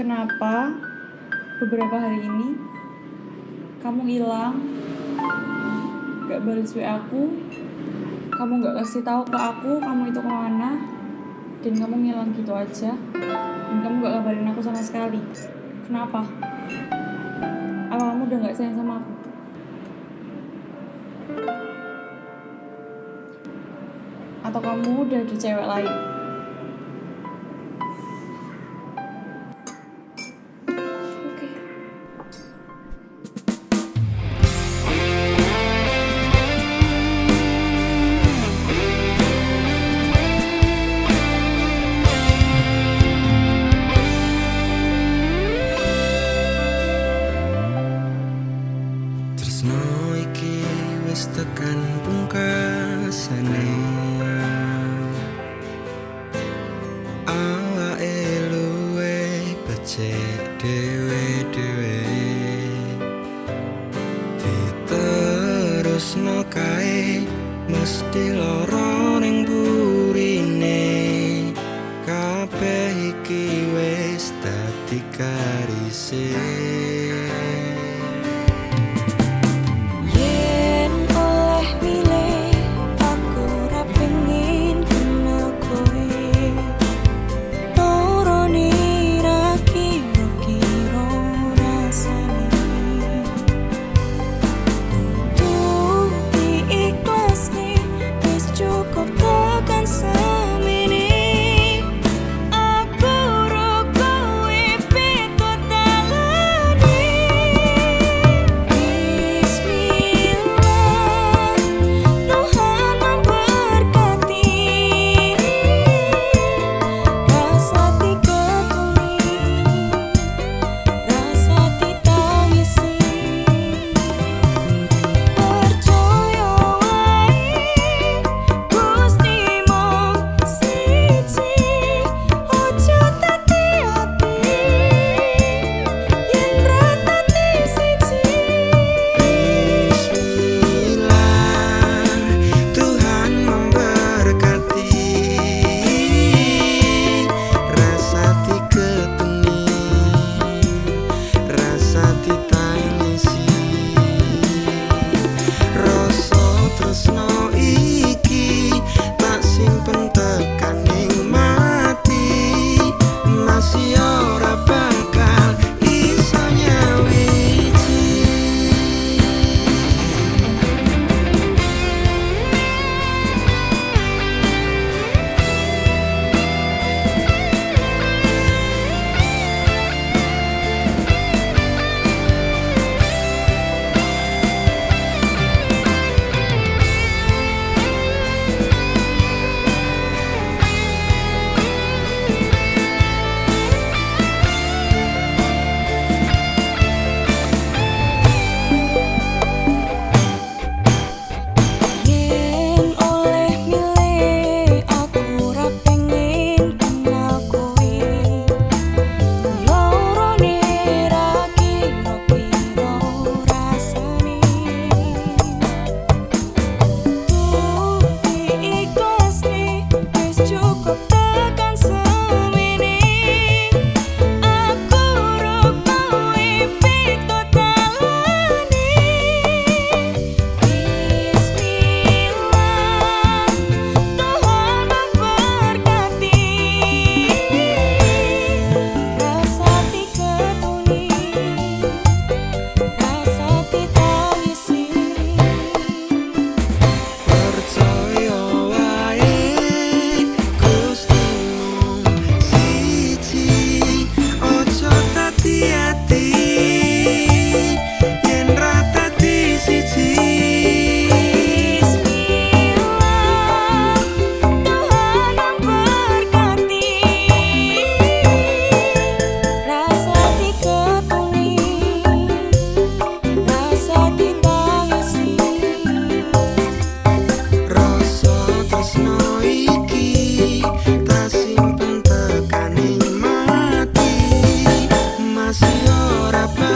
kenapa beberapa hari ini kamu hilang gak balas WA aku kamu gak kasih tahu ke aku kamu itu ke mana dan kamu ngilang gitu aja dan kamu gak kabarin aku sama sekali. Kenapa? Apa kamu udah gak sayang sama aku? Atau kamu udah ada cewek lain? tresno kae mesti loro ning burine kabeh iki wis dadi karise ora